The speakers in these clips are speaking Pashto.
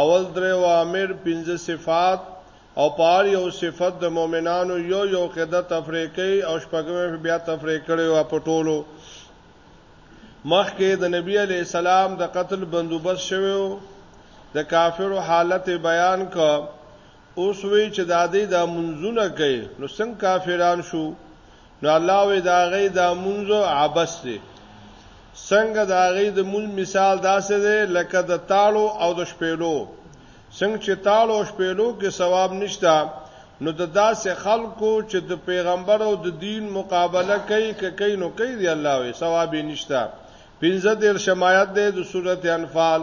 اول درې اوامر، پنځه صفات، او په هر یو صفت د مؤمنانو یو یو قیده تفریح کړي او شپږمه پرې بیا تفریح کړې وه په ټولو مخکې د نبی علیه السلام د قتل بندوبست شوی و د کافرو حالت یې بیان کړ اوس وی چې دا دی دا منځونه کوي نو څنګه کافران شو نو الله وی دا غي دا منځو عبس دی څنګه دا غي د مون مثال داسې دی لکه د تاړو او د شپېلو څنګه چې تاړو او شپېلو کې ثواب نشته نو د داسې خلکو چې د پیغمبر او د دین مقابله کوي که کوي نو کوي دی الله وي ثواب نشته پنځه دیر شمایت ده د سورته انفال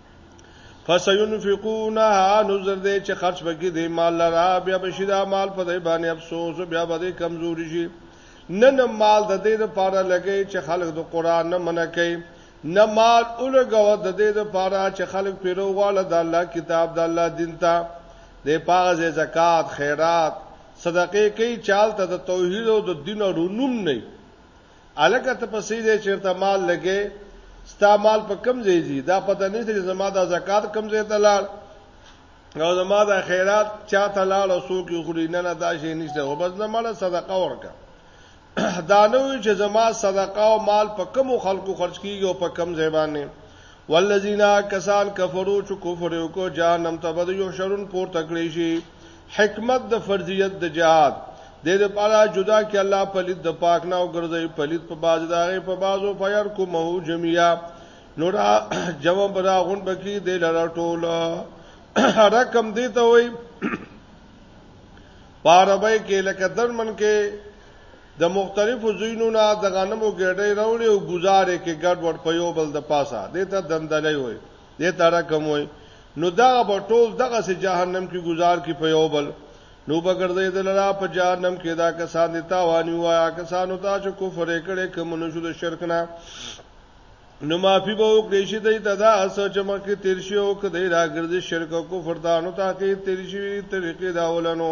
فسينفقونها نظر دې چې خرج وکړي دې مال لرا بیا بشي دا مال په دې باندې افسوس بیا به دې کمزوري شي نن مال د دې لپاره لګي چې خلک د قران نه منع کوي نه مال اولګو د دې لپاره چې خلک پیرو غواړي د الله کتاب د الله دین ته د پاغه زکات خیرات صدقې کوي چالت د توحید او د دین رونوم نه هلکه ته پسې دې چېرته مال لګې؟ ستا مال په کوم ځای ځي؟ دا پته نشته چې زما دا زکات کوم ځای ته لاړ او زما دا خیرات چا ته لاړ او څوک یې خوري نه نه دا شی نشته او بس نه مړه صدقه ورکه دا نه وي چې زما صدقه او مال په کوم خلکو خرج کیږي او په کوم ځای باندې والذین کسان کفرو چې کفر وکړو جهنم ته بده یو شرون پور تکړی شي حکمت د فرضیت د جهاد دې د پاره جدا کې الله پلید د پاک نه او ګرځي پلید په باز داغه په بازو فیر کومه جمعیا نور جمع برا غون بکی دې لړ ټول رقم دې ته وای پاربای کې لکه درمن کې د مختلفو زینو نه د غنمو ګډې راوړي او گزارې کې ګډ وډ په یو بل د پاسه دې ته دندلې وای دې تاره کوم وي نو دا به ټول دغه سي جهنم کې گزار کې په یو بل نو بغرځې دلرا په جهنم کې دا کسان دي تاوانی وایا کسانو ته چې کفر کړي کوم نو شو د شرک نه نو معافي به وکړي شي د تدا اسو چې مکه تیر شي او کدی راګرځي شرک او کفر ته نو تاکي تیر شي طریقې داولنو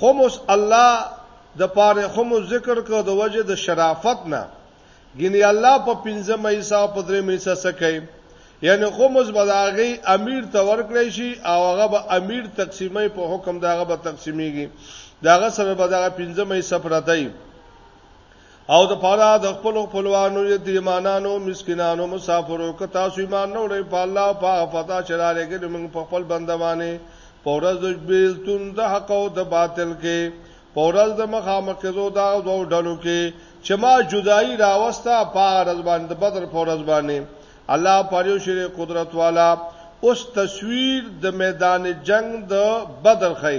خمس الله د پاره خمس ذکر کو د وجه د شرافت نه ګینه الله په پنځمه حصہ او په درېمه حصہ سکه یعنی خمس به داغي امیر ته ورکړی شي او هغه به امیر تقسیمې په حکم داغه به تقسیمېږي داغه سره به داغه پنځمه حصہ پرتای او د پاره د خپل خپلوانو یتیمانانو مسکینانو مسافرو که تاسو ایمان نه وړئ په الله او په هغه فتح چې را لېږلي موږ په خپل بنده باندې په ورځ د بېلتون د حق او د باطل کې په ورځ د مخامخ کېدو د هغو دوو ډلو کې چې ما جدایي راوسته په هغه ورځ باندې د بدر په ورځ باندې الله پر یو شری قدرت والا اوس تصویر د میدان جنگ د بدر خی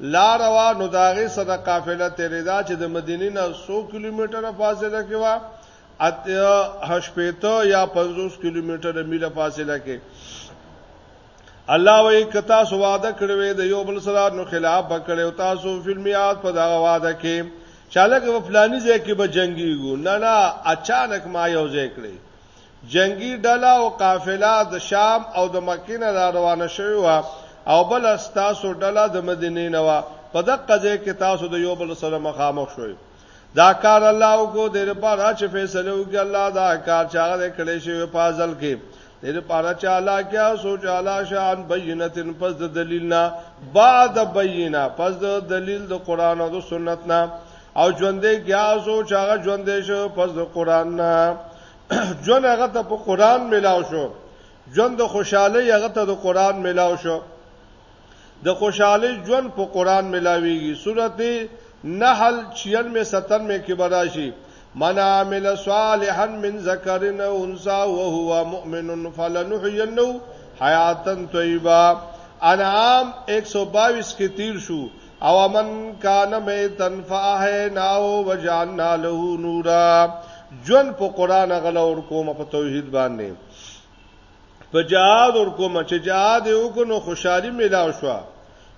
لاره وه نو د هغې سره قافله تېرېده چې د مدینې نه څو کیلومتره فاصله کې وه، اته شپېته یا پنځوس کیلومتره میله فاصله کې. الله وایي که تاسو وعده کړی وی د یو بل سره نو خلاف به کړی او تاسو فی المیعاد په دغه وعده کې چې هلکه په فلاني ځای کې به جنګېږو، نه نه اچانک ما یو ځای کړی. جنګي ډله او قافله د شام او د مکې نه را روانه شوې وه او بله ستاسو ډله د مدینې نه وه، په دقه ځای کې تاسو د یو بل سره مخامخ شوئ. دا کار الله وکړو دې لپاره چې فیصله وکړي الله دا کار چې هغه دې کړی شوی په ازل کې دې لپاره چې الله کې سوچ الله شان بینتن پس د دلیل نه بعد بینه پس د دلیل د قران او د سنت نه او ژوندې کیاسو چې هغه ژوندې شو پس د قران نه ژوند هغه ته په قران ملاو شو ژوند د خوشحالي هغه ته د قران ملاو شو د خوشحالي ژوند په قران ملاويږي سورته نحل 96 97 کې براشي من عمل صالحا من ذکر او انثى وهو مؤمن فلنحيينه حیاتا طیبه انعام 122 کې تیر شو او من کان میتن فاحیناه وجعلنا له نورا جون په قران غلا ور کوم په توحید باندې په جهاد ور کوم چې جهاد یو کو نو خوشحالي ملاو شو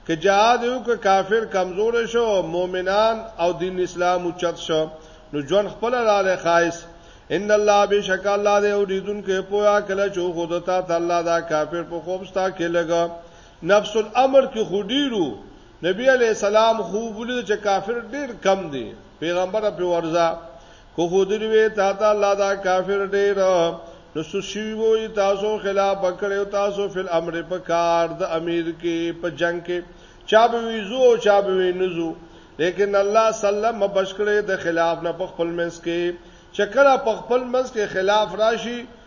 که جهاد یو کو کافر کمزور شو مؤمنان او دین اسلام اوچت شو نو جون خپل لاله خایس ان الله بشک الله دې اوریدونکو پویا کله چې خودتا تعالی دا کافر په خوبستا کې لګا نفس الامر کې خو ډیرو نبی علی السلام خو ولید چې کافر ډیر کم دی پیغمبر په ورزا کو خو دی وی تا ته الله دا کافر ډیر نو سوشي وي تاسو خلاف پکړیو تاسو فل امر په کار د امیر کې په جنگ کې چا به ویزو چا به وینزو لیکن الله سلام بشکړه د خلاف نه په خپل منس کې چکر په خپل منس کې خلاف راشي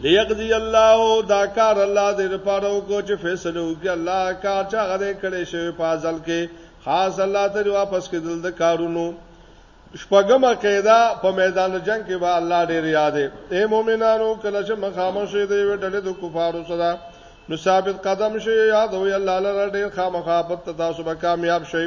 ليقضي الله دا کار الله دې لپاره وکړو چې فیصله وکړي الله کار چا غره کړي شوی په ځل کې خاص الله ته واپس کېدل د کارونو شپږمه قاعده په میدان جنگ کې به الله ډېر یادې اے مؤمنانو کله چې مخامخ شې د یو ډلې د کفارو سره نو ثابت قدم شې یاد وي الله لره ډېر خامخا په تاسو به کامیاب شئ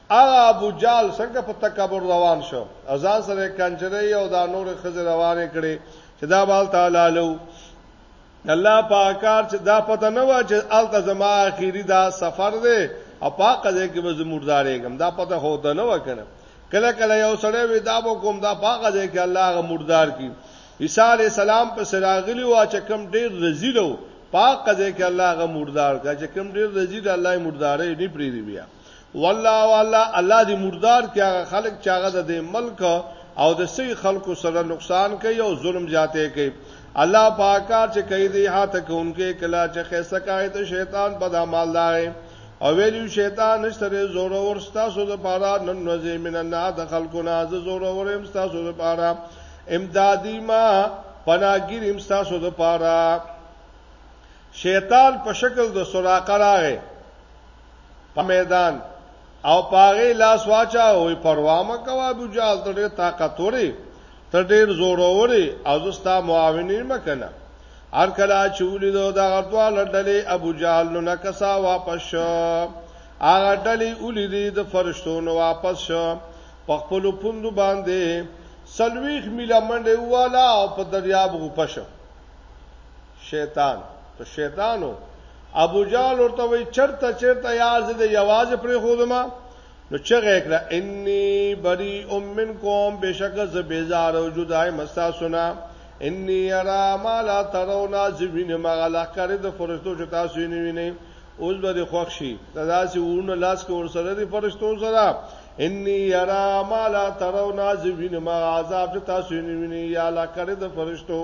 هغه ابو جال څنګه په تکبر روان شو ازان سره کنجرې او دا نور خزر روانې کړي چې دا بال تعالی لو الله پاکار چې دا پته نه و چې الته زما اخیری دا سفر دی او پاکه دې کې به زموردارې کوم دا پته هو ده نه وکنه کله کله یو سړی وی دا به کوم دا پاکه دې کې الله غ مردار کی عیسی علی السلام په سراغلی وا چې کم ډیر رزیلو پاکه دې کې الله غ مردار کا چې کم ډیر رزیل الله مردارې نه پریری بیا والله والله الله دې مردار کې هغه خلک چې هغه د ملک او د سي خلکو سره نقصان کوي او ظلم زیاته کوي الله پاکا چې کوي دې هاته کوونکې کلا چې خسته کوي ته شیطان په دمال دی او ویلو شیطان نشتره زور اور ستاسو د پاره نن نوځي من نه د خلکو نه زور اور هم ستاسو د پاره امدادی ما پناګیر هم ستاسو د پاره شیطان په شکل د سراقه راغی په میدان او پاغه لاس واچا او پروا مکوا ابو جال ته ډېر طاقتوري ته ډېر زوروري او زستا معاونین مکنه هر کله چې ولیدو دا غدوا لړلې ابو جال نو نکسا واپس شو هغه ډلې ولیدې د فرشتو نو واپس شو په خپل پوند باندې سلويخ میله منډه والا او په دریاب غوپشه شیطان ته شیطانو ابو جال ورته وی چرته چرته یاز دې یواز پر خودما نو چغه کړه انی بری ام منکم بشک ز بیزار او جدای مستا سنا انی ارا ما لا ترونا زوین مغلا کړه د فرشتو چې تاسو یې وینئ اوس به خوښ شي دا داسې ورونه لاس کې ور سره دي فرشتو سره انی یرا ما لا ترون از وین ما عذاب چې تاسو نه ویني یا لا کړی د فرشتو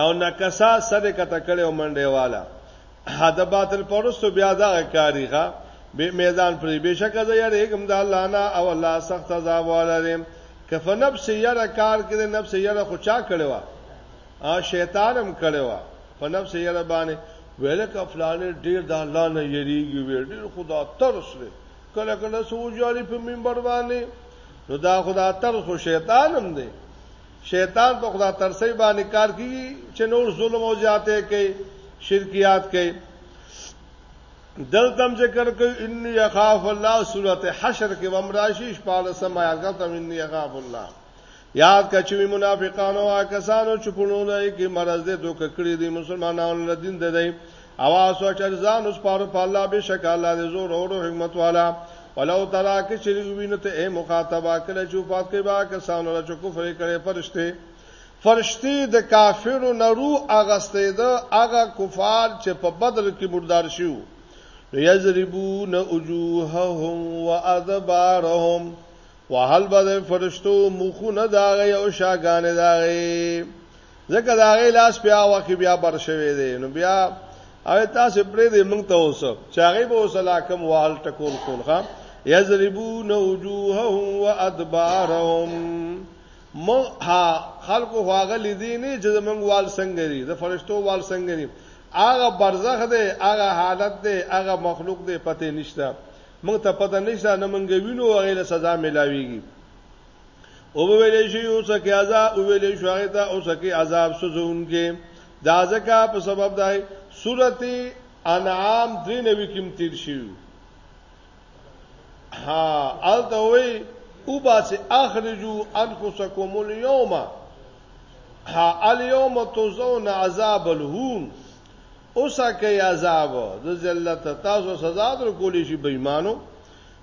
او نکسا سره کته کړي او منډه والا دا باطل پرستو بیا دا کاری ښا به میدان پرې بشک زه یریګم د الله نه او الله سخت عذاب ولرم کف نفس یره کار کړي نفس یره خو چا کړي وا ا شیطان هم کړي وا په نفس یره باندې ویل ک فلان ډیر د الله نه یریږي وی ډیر خدا ترس لري کله کله سوجالي په منبر باندې نو دا خدا ترس خو شیطان هم دی شیطان په خدا ترسي باندې کار کوي چې نور ظلم او زیاته کوي شرکیات کوي دلتم ذکر کوي ان یخاف الله سورته حشر کې ومراشی شپاله سمایا غتم ان یخاف الله یاد کچوي منافقانو آ کسانو چې په نوره کې مرز دې دوک کړی دي مسلمانانو لدین ده دی او اسو چر ځان اوس پاره په الله به شک الله دې زور او حکمت والا ولو ترا کې چری وینته اے مخاطبه کله چې پات کې با کسانو را چې کفر کړي فرشته فرشتي د کافرو نرو اغستې ده هغه کفار چې په بدر کې مردار شو یذربون وجوههم وادبارهم وهل بده فرشتو مخونه داغه او شاګانې داغه ځکه دا غي لاس په هغه وخت بیا بر شوی دی نو بیا او تاسو پرې دې موږ ته اوس چاغي به وسلاکم وال ټکول کول ها یضربون وجوههم وادبارهم مو ها خلکو هغه لیدي نه چې موږ وال څنګه دي د فرشتو وال څنګه دي هغه برزخ دی هغه حالت دی هغه مخلوق دی پته نشته موږ ته پته نشته نه موږ وینو هغه له سزا ملاويږي او ویلې شي او سکه عذاب او ویلې شو هغه ته او سکه عذاب سوزونکې دا ځکه په سبب دای سورته انعام درې نوي کم تیر شي ها الته وي او باسه اخرجو انفسکم اليوم ها اليوم تزون عذاب الهون اوسه کې عذاب د ذلت تاسو سزا در کولې شي بېمانو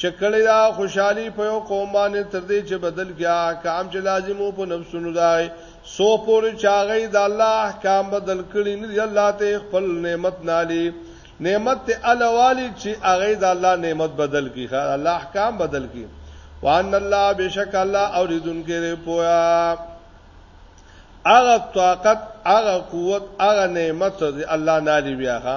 چې کړی دا خوشحالي په یو قوم باندې تر دې چې بدل کیا احکام چې لازمو په نفسونو دای سو پورې چاغې د الله احکام بدل کړي نه الله ته خپل نعمت نالي نعمت ته الوالی چې هغه د الله نعمت بدل کړي خا الله احکام بدل کړي وان الله بشک الله اوریدونکو ری پویا هغه طاقت هغه قوت هغه نعمت چې الله نالي بیا ها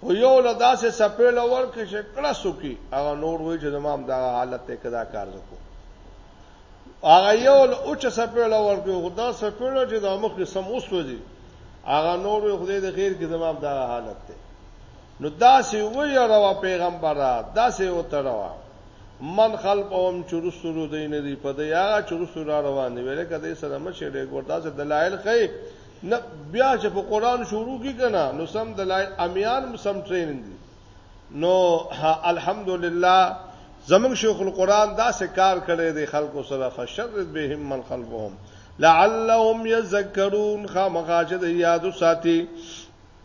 خو یو له داسې سپېل ور کې چې کړه سکی هغه نور وای چې زمام دا حالت ته کدا کار زکو هغه یو له اوچ سپېل ور کې خدا سپېل چې د مخ کې سم اوسوځي هغه نور خدای د خیر کې زمام دا حالت ته نو داسې وای روا پیغمبره داسې وتروا من خلقهم چرسرو دین دی په دې هغه چرسرو روان دی ویل کده سره مشه ډېر ګوردا چې دلایل خې نه بیا چې په قران شروع کی کنه نو سم دلای امیان سم ټریننګ دي نو الحمدلله زمون شیخ القران دا سه کار کړی دی خلکو سره فشرد بهم من خلفهم لعلهم یذکرون خامخاجه د یادو ساتي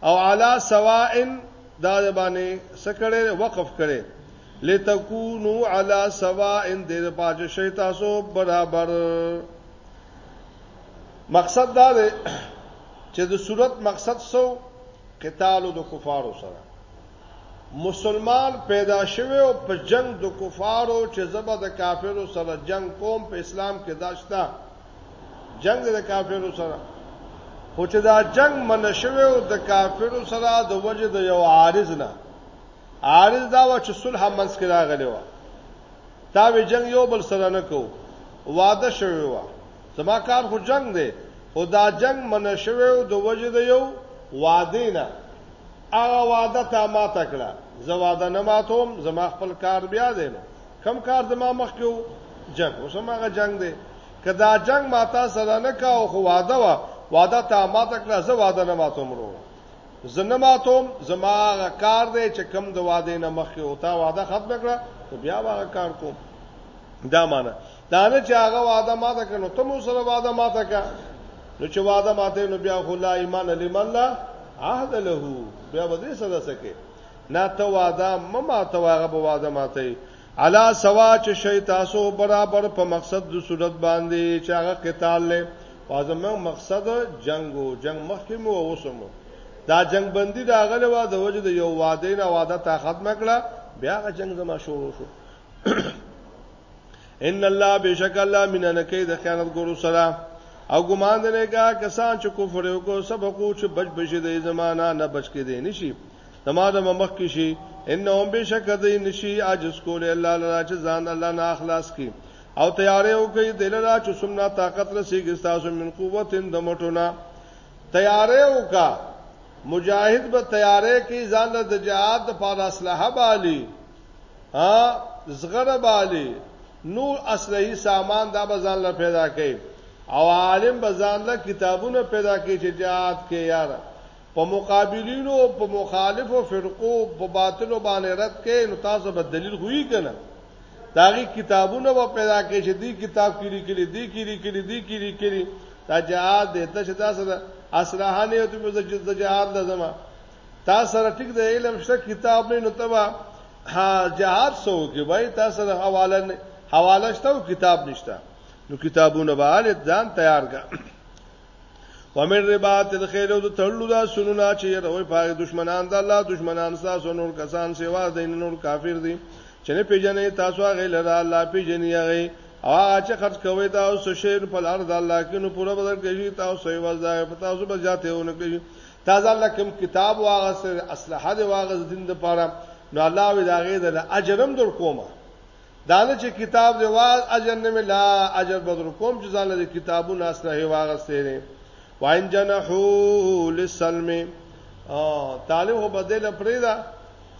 او علی سواء دا باندې سکړې وقف کړي لتكونو علی سواء دې د پاج شي تاسو برابر مقصد دا دی چې د صورت مقصد سو قتال د کفارو سره مسلمان پیدا شوه او په جنگ د کفارو چې زبر د کافرو سره جنگ کوم په اسلام کې داشتا جنگ د کافرو سره خو چې دا جنگ منشوي او د کافرو سره د وجه د یو عارض نه عارض دا و چې صلح منځ کې راغلی و تا به جنگ یو بل سره نه کو واده شوی و زما کار خو جنگ دی خو دا جنگ منشوي او د وجه د یو واده نه هغه واده تا ما تکړه زه واده نه ماتوم زما خپل کار بیا دی نو کم کار زما مخ کې جنگ اوس هم هغه جنگ دی کدا جنگ ماتا سره نه کاو خو واده وا واده تا ماته کړه زه واده نه ماتوم ورو زنه ماتوم زما کار دی چې کم د واده نه مخ کې او تا واده ختم کړه ته بیا هغه کار کوم دا معنی دا نه چې هغه واده ماته کړه نو ته مو سره واده ماته کړه نو چې واده ماته نو بیا خو لا ایمان لمن لا عهد له بیا به دې سره سکه نه ته وعده مه ماته واغه به وعده ماته علا سوا چې شي تاسو برابر په مقصد د صورت باندې چې هغه قتال له پازمه مقصد جنگ او جنگ مخکې مو اوسمو دا جنگ بندي دا غلې وا د وجه د یو وعده نه وعده تا ختم کړه بیا غ جنگ زما شروع شو ان الله بشک الله مینا نه کوي د خیانت ګورو سره او ګمان دې کا کسان چې کفر وکړو سبقو چې بچ بشي د زمانہ نه بچ کې دي نشي زما د مخ کې شي انهم بشک د نشي عاجز کول الله لرا چې ځان الله نه اخلاص کی او تیارې او کوي د لرا چې سمنا طاقت رسیږي تاسو من قوت د مټونه تیارې او کا مجاهد به تیارې کې ځان د جهاد د پاره اسلحه بالي ها زغره بالي نور اصلي سامان دا به ځان له پیدا کوي او عالم به ځان له کتابونه پیدا کوي چې جهاد کې یاره په مقابلینو او په مخالفو فرقو په باطلو باندې رد کړي نو تاسو به دلیل خوې کنه داغي کتابونه و پیدا کړي چې دی کتاب کې لیکلي دی کې لیکلي دی کې لیکلي دا جهاد دې ته چې تاسو د اسلحانه او د جهاد لازمه تاسو سره ټیک د علم شته کتاب نه نتبا ها جهاد سو کې وای تاسو سره حواله حواله شته او کتاب نشته نو کتابونه باندې ځان تیار کړه ومن رباط الخيل او تړلو دا سنونه چې روي پاره دشمنان د الله دشمنان تاسو نور کسان سیوا دین نور کافر دي چې نه پیژنې تاسو هغه لره الله پیژنې هغه او هغه چې خرج کوي دا او سشیر په لار د الله کې نو پوره بدل کوي تاسو یې وځه په تاسو به ذاته ونه کوي تاسو الله کوم کتاب واغه سره اصله د واغه دین د پاره نو الله وی داغه د اجرم در کومه دا نه چې کتاب دی واز اجر نه ملا اجر بدر کوم چې ځان له کتابونو اسلحه واغستې نه وان جنحو للسلم او طالب هو بدل پرېدا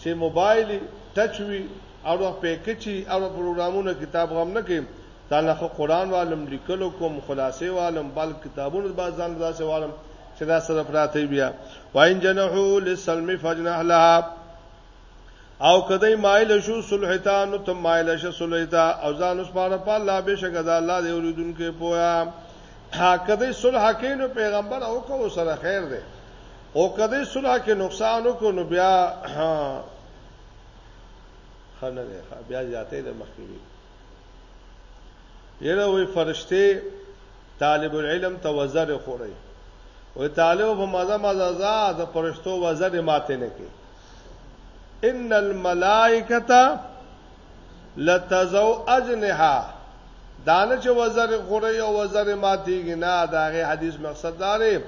چې موبایل ټچ وی او پیکچی او پروګرامونه کتاب غم نه کوي تعالی خو قران والم لیکلو کوم خلاصې والم بل کتابونو باز ځان داسې والم چې دا سره پراته بیا وان جنحو للسلم فجنح لها او کدی مایل شو صلح ته نو ته مایل شه صلح ته او ځان اوس پاره په الله به شګه دا الله دی اوریدونکو پویا ها کدی صلح کینو پیغمبر او کو سره خیر دی او کدی صلح کې نقصان وکړو نو بیا خنه دی بیا ذاته د مخکې یره وی فرشته طالب العلم ته وزر خوري وی طالب په مزه مزه زاد فرشتو وزر ماته نه کوي ان الملائکه لتزو اجنها دانه چې وزر غړی او وزر ماتیږي نه داغه حدیث مقصد داره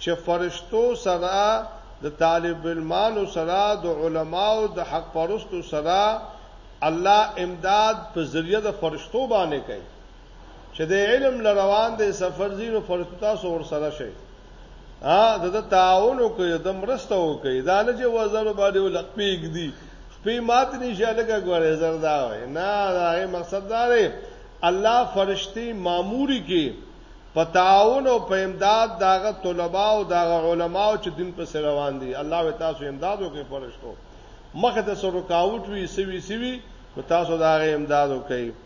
چې فرشتو سره د طالب علمان سره د علماو د حق پرستو سره الله امداد په ذریعہ د فرشتو باندې کوي چې د علم لروان دی سفر زینو فرض تاسو ور سره شي ا د تعاون کوي د مرسته کوي دا نه چې وزر باندې لقبیګ دی په مات نشه لګه غوړې زردا وای نه دا مقصد دا دی الله فرشتي ماموري کې په تعاون او په امداد داغه طلبه او داغه علما او چې دین په سر روان دي الله و تاسو امدادو کې فرشتو مخه ته سر رکاوټ وی سوي سوي و تاسو داغه امدادو کوي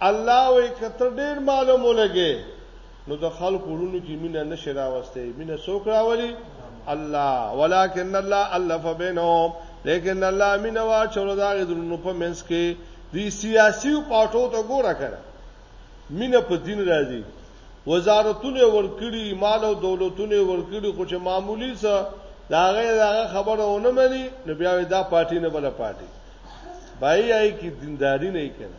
الله وایي که ته ډېر معلوم ولګې نو د خلکو وړونو کې مینه نشي راوستي مینه څوک راولي الله ولکن الله الف بینهم لیکن الله مینه واچول دا غدرونو په منځ کې دی سیاسي پاټو ته ګوره کړه مینه په دین راځي وزارتونه ورکړي مال او دولتونه ورکړي خو چې معمولی څه دا غي دا خبره ونه مني نو بیا دا پارټي نه بل پارټي بای ای کی دینداری نه کړه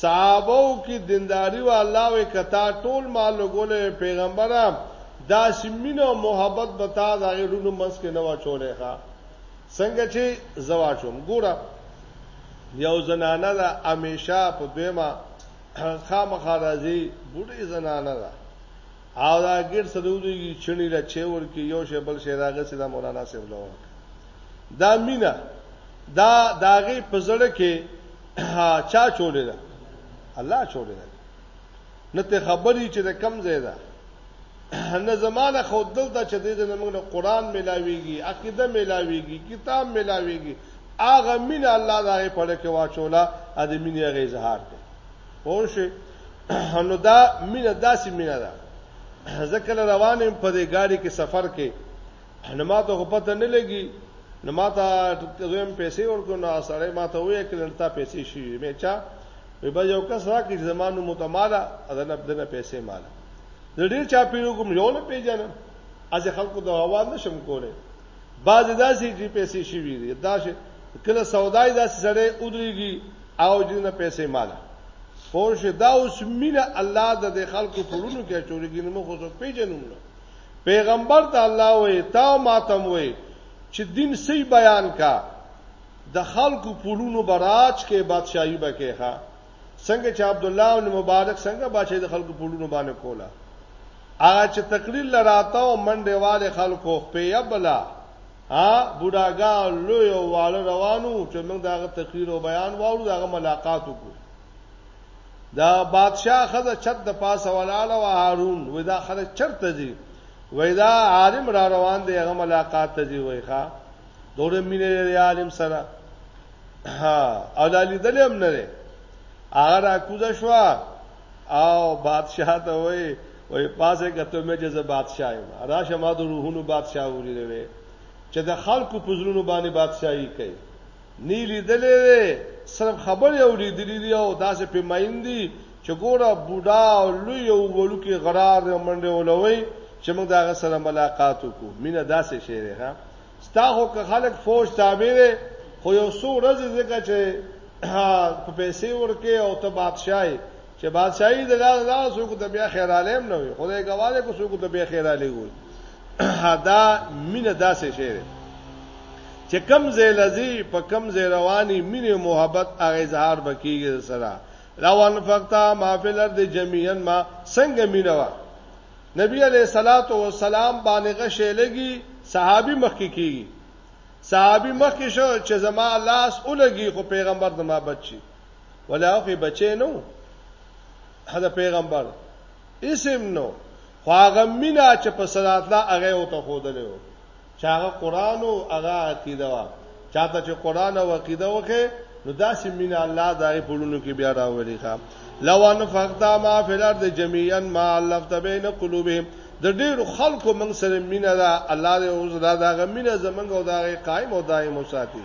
صحابو کی دینداری وه الله وی که تا ټول مال لګولی وی پیغمبره داسی مینه او محبت به تا د هغه ډونو منځ کې نه واچولی ښا څنګه چې زه واچوم ګوره یو زنانه ده همیشه په دویمه خامخا راځي بوډۍ زنانه ده او دا ګیر سره ودیږي چڼي له چور کې یو شی بل شی راغسي دا مولانا صاحب لور دا مینه دا داغه په زړه کې چا چولې ده الله چولې ده نه ته خبرې چې د کم ځای ده نه زمانه خو دلته چې د دې موږ له قران ملاويږي عقیده ملاويږي کتاب ملاويږي اغه مين الله دا په لکه واچولا ا دې مين یې اظهار کړ خو شي نو دا مين داسې مين ده ځکه روانم په دې ګاډي کې سفر کې نو ما ته پته نه لګي نو ما ته زویم پیسې ورکو نو سړی ما ته وې کړل تا پیسې شي مې چا وی به یو کس راکې زمانو متماله اذن ابدنه پیسې مال د ډیر چا پیرو کوم یو نه پیژنم از خلکو د هوا نشم کوله بعض داسې چې پیسې شي وی دا شي کله سودای داسې سړی ودرېږي او جنه پیسې مال فور شه دا اوس مینه الله د خلکو پرونو کې چورېږي نو خو څه پیژنم نه پیغمبر ته الله وې تا ماتم وې چې دین سی بیان کا د خلکو پولونو براج کې بادشاہي بکې ښا څنګه چې عبد الله بن مبارک څنګه بچي د خلکو پولونو باندې کولا هغه چې تقریر لراته او منډه والے خلکو په یبلا ها بوډاګا لوی واړه روانو چې موږ دغه تقریر او بیان واورو دغه ملاقات وکړو دا بادشاہ خزه چت د پاسه ولاله و هارون وې دا خزه چرته دی وې دا عالم را روان دی هغه ملاقات ته دی وې ښا دوره مینه لري عالم سره ها او دالی دلم نه لري هغه را کوزه شو او بادشاہ ته وې وې پاسه کته مې جزه بادشاہ یم راشه ما د روحونو بادشاہ ولیدلې چې د خلکو پزړونو باندې بادشاہي کوي نی لیدلې دی صرف خبرې اوریدلې دی او داسې په ماین دی چې ګوره بوډا او لوی او وړوکی غرار او منډه ولوي چې موږ داغه سره ملاقات وکړو مینه داسې شی دی ها ستا خو که خلک فوج تابع دی خو یو څو ورځې ځکه چې په پیسې ورکه او ته بادشاہي چې بادشاہي د لاس لا سوق ته بیا خیر عالم نه وي خدای ګواله کو سوق ته بیا خیر علی وي دا مینه داسې شعر چې کم زیلزی په کم زیروانی مینه محبت هغه اظهار بکیږي سره لو انفقتا ما فی الارض جميعا ما څنګه مینه وا نبی علیہ الصلات والسلام باندې غشې لګي صحابي مخکې کیږي صحابي مخکې شو چې زما لاس اولګي خو پیغمبر دما بچي ولا خو بچی نو هدا پیغمبر اسم نو خو هغه مینا چې په صلات لا هغه او ته خودلو چې هغه قران او هغه عقیده وا چاته چې قران او عقیده وکه نو داسې مینا الله دای په لونو کې بیا راولي ښا لو ان فقدا ما فی الارض جميعا ما الفت بین قلوبهم د ډیرو خلکو موږ سره مینا ده الله دې اوس دا دغه مینا زمنګ او دغه قائم او دائم وساتي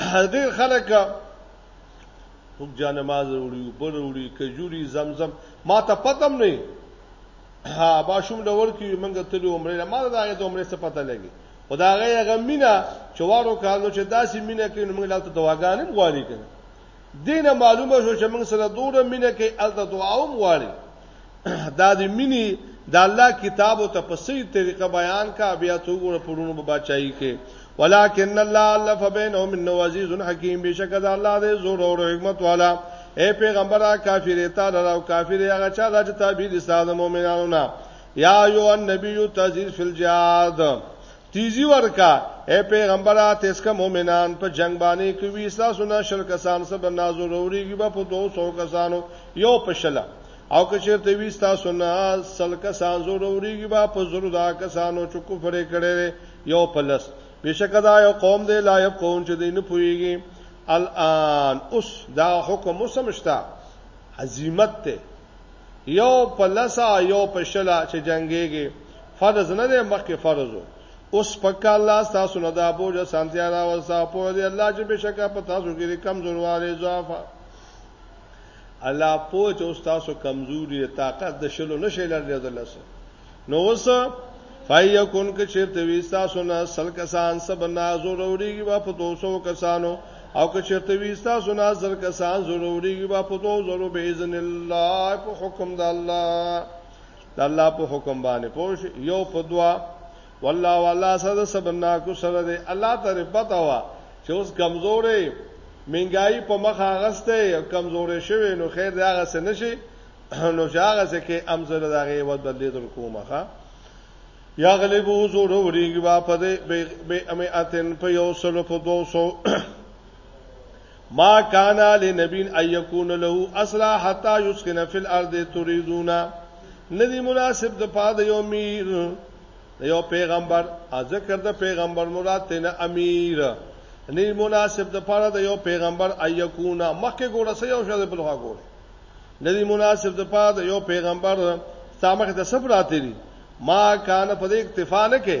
ډېر خلک څوک جانماز وروړي بل وروړي کجوري زمزم ما ته پتم نه ها باشوم لور کې منګه تل عمره نه ما دا غي د عمره څه پته لګي خدا غي هغه مینا چوارو کالو چې داسې مینا کې موږ لاته دواګانې غواړي کنه دینه معلومه شو چې موږ سره دوره مینا کې الته دعاوم غواړي دا د مینې د الله کتاب ته په صحیح طریقه بیان کا بیا ته وګوره پرونو به بچای کې ولکن الله الف بینهم انه عزیز حکیم بشک دا الله دې زور او حکمت والا اے پیغمبره کافر ته لرا او کافر هغه چا د تعبیر ساده مؤمنانو نه یا ایو النبی تذیر فی الجهاد تیزی ورکا اے پیغمبره تیسکه مؤمنان په جنگ باندې کوي تاسو نه شل کسان سب نازو وروړيږي په 200 کسانو یو پښله او که چیرته وي تاسو نه سل کسان زور وروړيږي په زور دا کسانو چې کفر کړي یو پلس بشک دا یو قوم دی لا یب قوم چې دین پويږي الان اوس دا حکم سمشتا عظمت ته یو پلس یو پښله چې جنگيږي فرض نه دی مخکې فرض وو اوس پکا الله تاسو نه دا بوج سانتیا را وسا په دې الله چې بشکا په تاسو کې کم زورواله ضعف الله په چې اوس تاسو کمزوري طاقت د شلو نشي لري دلسه نو اوس فایکون کې چې ته وی تاسو نه سل کسان سب نه زوروريږي په 200 کسانو او که چرته وی تاسو نه زر کسان زوروريږي په 200 باذن الله په حکم د الله د الله په حکم باندې پوه شي یو په دوا والله والله سره سبنا کو سره دی الله ته پتا وا چې اوس کمزورې منګای په مخ اغسته او کمزورې شوی نو خیر دا غسه نشي نو ځاګه څه کې امزر دغه ود بدلې در کومه ښا یا غلبو زور وریږي واپدې به امه اتن په یو سلو په 200 ما کان لنبی ان یکون له اسرا حتا یسکن فی الارض تريدون ندی مناسب د پاد یو میر یو پیغمبر ذکر د پیغمبر مراد تن امیر نه مناسب د پاره د یو پیغمبر ایکونا مخکې ګوره سې یو شاده بلغه ګوره نه دی مناسب د پاره د یو پیغمبر سامخ د صبر اتری ما کان په دې اکتفا نه کې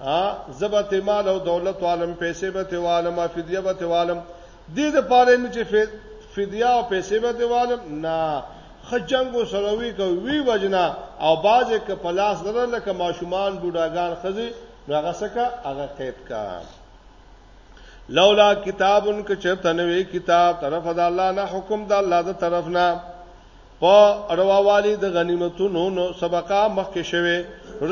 ا زبت مال او دولت عالم پیسې به ته عالم فدیه به ته عالم دې د پاره مې چې فدیه او پیسې به ته عالم نه خجنګ سروي کوي وجنا او باز ک پلاس نه لکه ماشومان بوډاګان خزي هغه سکه هغه قید کا لولا کتابن ک چرتنوي کتاب طرف د الله نه حکم د الله د طرف نه په اړوالي د غنیمتونو نو سبقه مخکې شوه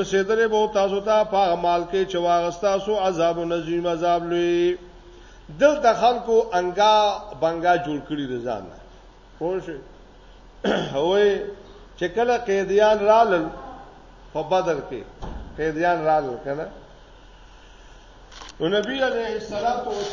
رسیدلې به تاسو ته په مال کې چې واغستا سو عذاب نظیم عذاب لوی دلته خلکو انګا بنګا جوړ کړی رضان پوه شئ هوې چې کله قیدیان رالل په بدر کې قیدیان رالل کنه نو نبی علیه الصلاۃ والسلام